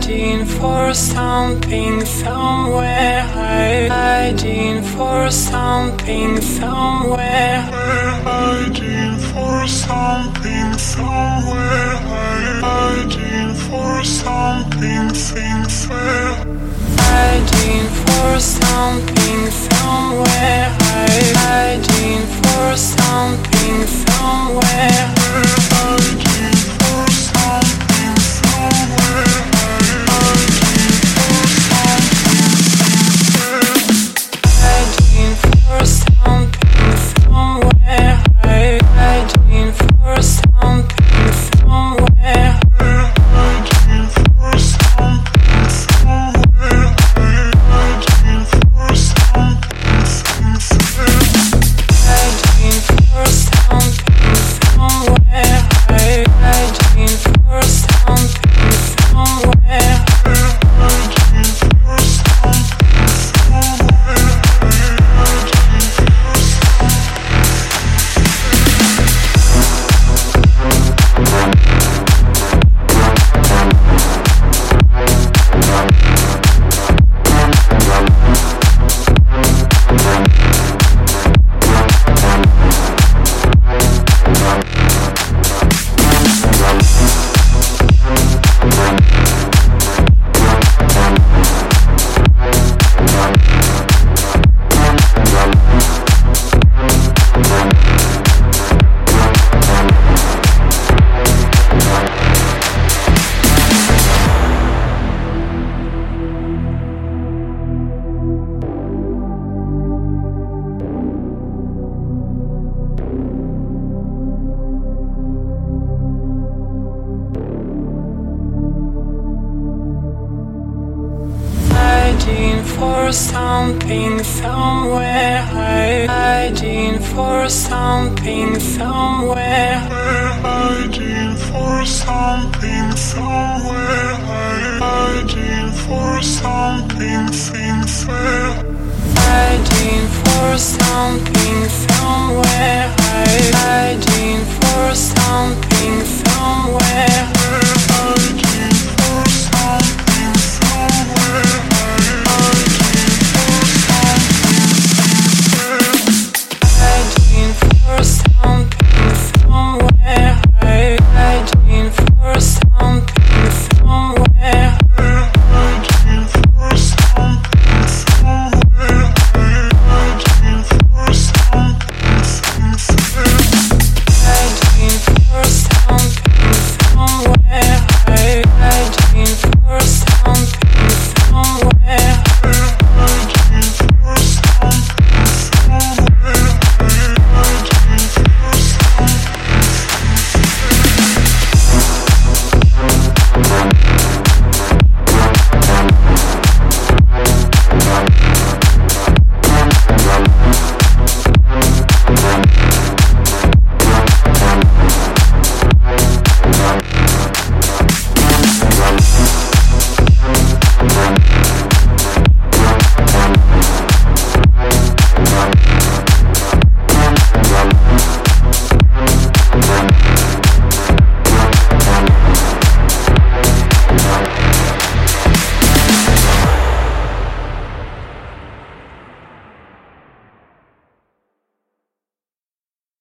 Hiding for something somewhere. Hiding for something somewhere. Hiding for something somewhere. Hiding for something somewhere. Hiding for something somewhere. For something somewhere. Hiding for something somewhere. Hiding for something somewhere. Hiding for something somewhere. Hiding for something somewhere. Hiding for something